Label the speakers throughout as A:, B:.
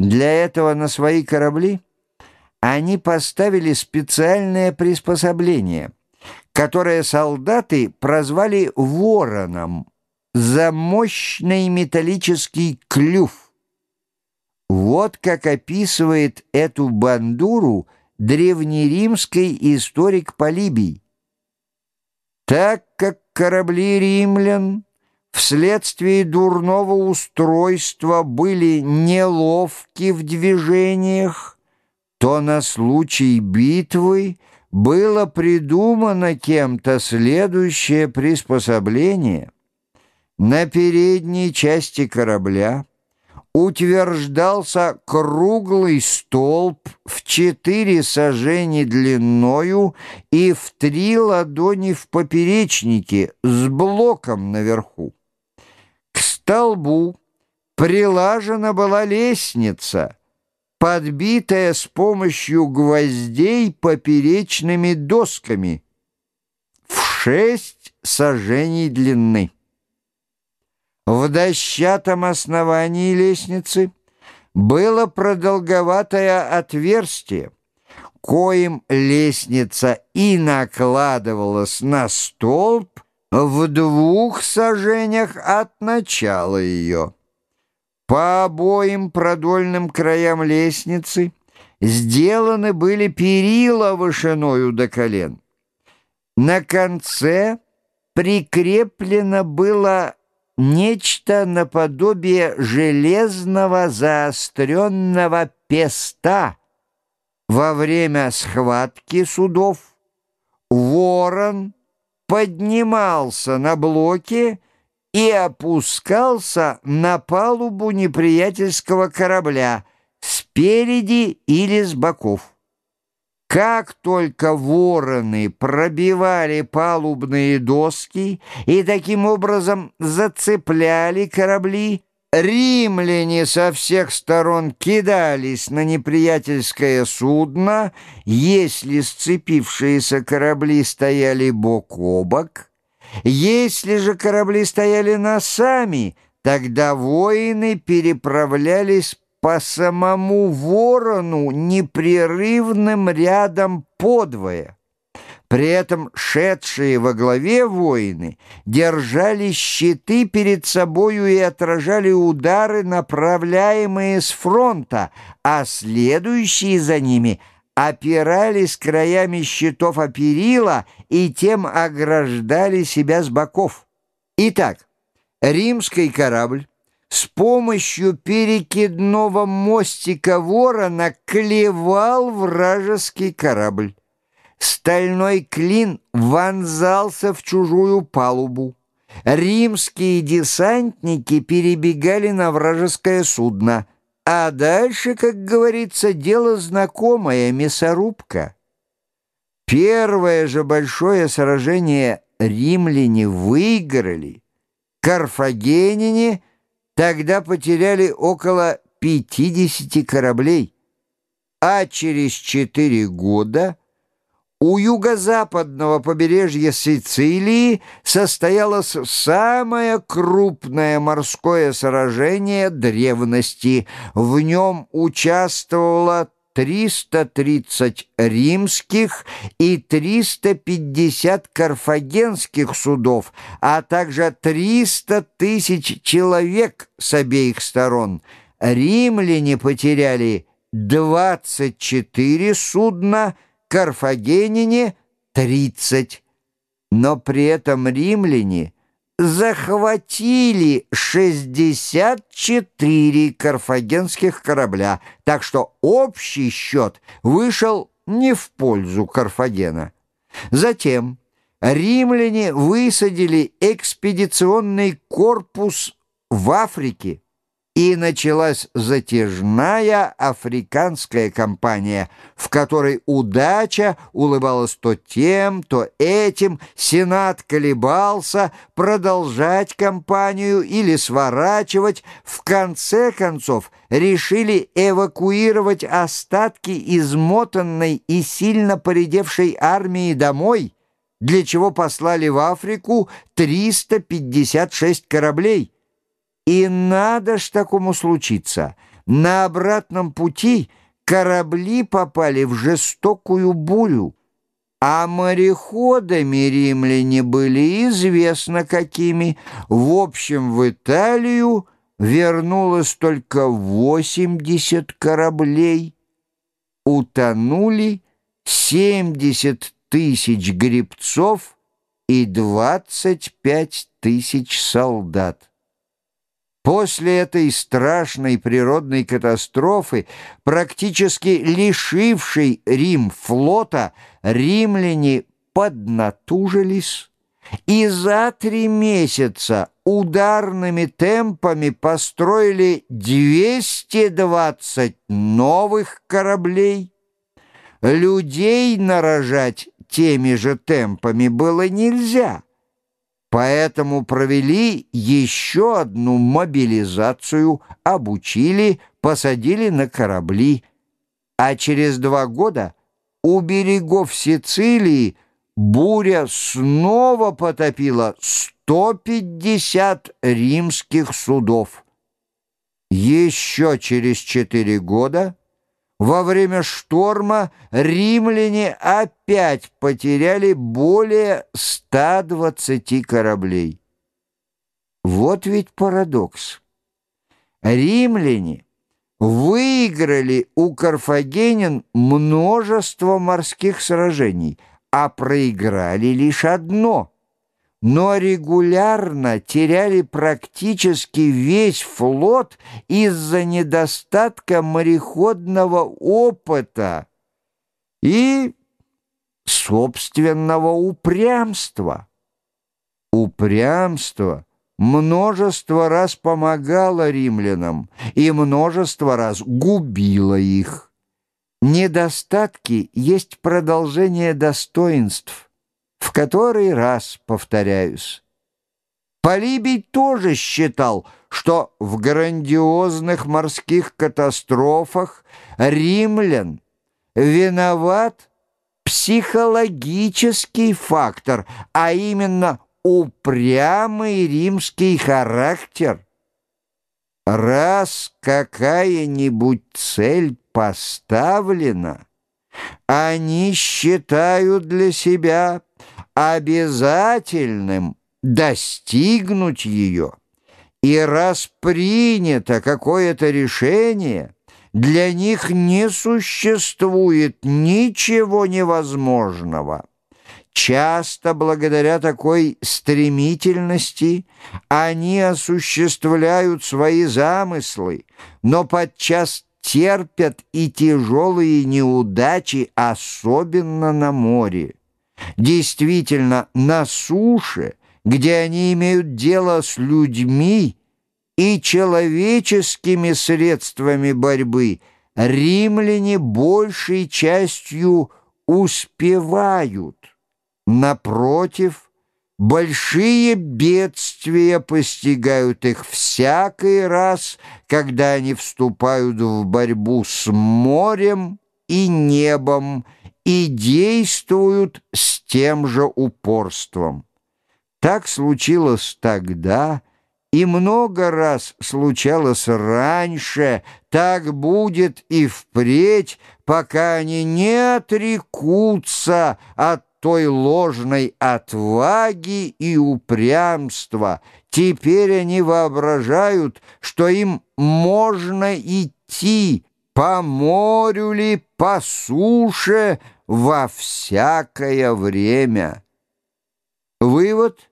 A: Для этого на свои корабли они поставили специальное приспособление, которое солдаты прозвали «вороном» за мощный металлический клюв. Вот как описывает эту бандуру древнеримский историк Полибий. Так как корабли римлян вследствие дурного устройства были неловки в движениях, то на случай битвы было придумано кем-то следующее приспособление. На передней части корабля утверждался круглый столб в четыре сажени длиною и в три ладони в поперечнике с блоком наверху столбу прилажена была лестница, подбитая с помощью гвоздей поперечными досками в шесть сажений длины. В дощатом основании лестницы было продолговатое отверстие, коим лестница и накладывалась на столб, в двух сажениях от начала ее. По обоим продольным краям лестницы сделаны были перила вышиною до колен. На конце прикреплено было нечто наподобие железного заостренного песта. Во время схватки судов ворон — поднимался на блоке и опускался на палубу неприятельского корабля спереди или с боков. Как только вороны пробивали палубные доски и таким образом зацепляли корабли, Римляне со всех сторон кидались на неприятельское судно, если сцепившиеся корабли стояли бок о бок. Если же корабли стояли носами, тогда воины переправлялись по самому ворону непрерывным рядом подвое. При этом шедшие во главе воины держали щиты перед собою и отражали удары, направляемые с фронта, а следующие за ними опирались краями щитов о перила и тем ограждали себя с боков. Итак, римский корабль с помощью перекидного мостика ворона клевал вражеский корабль. Стальной клин вонзался в чужую палубу. Римские десантники перебегали на вражеское судно. А дальше, как говорится, дело знакомое — мясорубка. Первое же большое сражение римляне выиграли. Карфагенине тогда потеряли около 50 кораблей. А через четыре года — у юго-западного побережья Сицилии состоялось самое крупное морское сражение древности. В нем участвовало 330 римских и 350 карфагенских судов, а также 300 тысяч человек с обеих сторон. Римляне потеряли 24 судна, карфагенине 30, но при этом римляне захватили 64 карфагенских корабля, так что общий счет вышел не в пользу Карфагена. Затем римляне высадили экспедиционный корпус в Африке, и началась затяжная африканская кампания, в которой удача улыбалась то тем, то этим, Сенат колебался, продолжать кампанию или сворачивать. В конце концов решили эвакуировать остатки измотанной и сильно поредевшей армии домой, для чего послали в Африку 356 кораблей. И надо ж такому случиться. На обратном пути корабли попали в жестокую бурю, а мореходами римляне были известно какими. В общем, в Италию вернулось только 80 кораблей. Утонули 70 тысяч гребцов и 25 тысяч солдат. После этой страшной природной катастрофы, практически лишившей Рим флота, римляне поднатужились и за три месяца ударными темпами построили 220 новых кораблей. Людей нарожать теми же темпами было нельзя – Поэтому провели еще одну мобилизацию, обучили, посадили на корабли. А через два года у берегов Сицилии буря снова потопила 150 римских судов. Еще через четыре года во время шторма римляне опять потеряли более 120 кораблей. Вот ведь парадокс. Римляне выиграли у карфагенян множество морских сражений, а проиграли лишь одно — но регулярно теряли практически весь флот из-за недостатка мореходного опыта и собственного упрямства. Упрямство множество раз помогало римлянам и множество раз губило их. Недостатки есть продолжение достоинств – в который раз повторяюсь. Полибий тоже считал, что в грандиозных морских катастрофах римлян виноват психологический фактор, а именно упрямый римский характер. Раз какая-нибудь цель поставлена, они считают для себя обязательным достигнуть ее. И раз принято какое-то решение, для них не существует ничего невозможного. Часто благодаря такой стремительности они осуществляют свои замыслы, но подчас терпят и тяжелые неудачи, особенно на море. Действительно, на суше, где они имеют дело с людьми и человеческими средствами борьбы, римляне большей частью успевают. Напротив, большие бедствия постигают их всякий раз, когда они вступают в борьбу с морем и небом, и действуют с тем же упорством. Так случилось тогда, и много раз случалось раньше, так будет и впредь, пока они не отрекутся от той ложной отваги и упрямства. Теперь они воображают, что им можно идти, по морю ли, по суше, во всякое время. Вывод.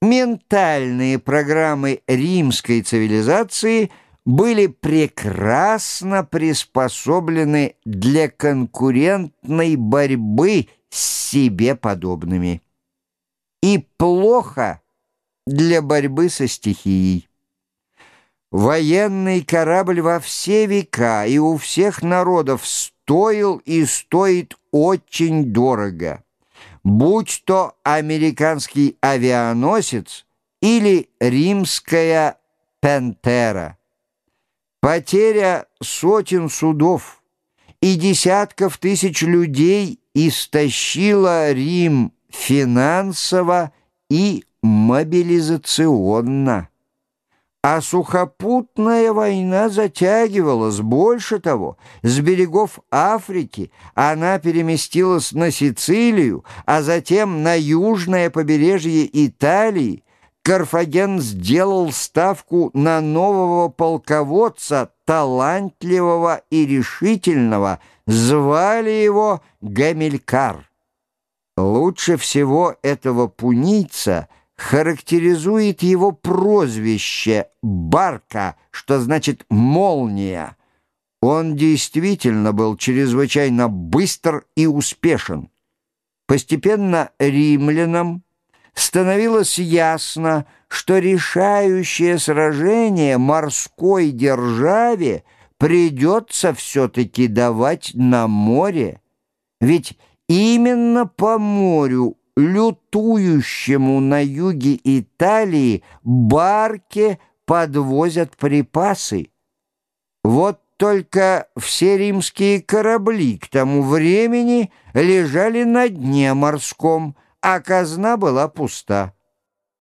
A: Ментальные программы римской цивилизации были прекрасно приспособлены для конкурентной борьбы с себе подобными и плохо для борьбы со стихией. Военный корабль во все века и у всех народов стоил и стоит очень дорого. Будь то американский авианосец или римская «Пентера». Потеря сотен судов и десятков тысяч людей истощила Рим финансово и мобилизационно. А сухопутная война затягивалась. Больше того, с берегов Африки она переместилась на Сицилию, а затем на южное побережье Италии. Карфаген сделал ставку на нового полководца, талантливого и решительного. Звали его Гамилькар. Лучше всего этого пунийца – характеризует его прозвище «Барка», что значит «молния». Он действительно был чрезвычайно быстр и успешен. Постепенно римлянам становилось ясно, что решающее сражение морской державе придется все-таки давать на море. Ведь именно по морю лютующему на юге Италии барке подвозят припасы. Вот только все римские корабли к тому времени лежали на дне морском, а казна была пуста.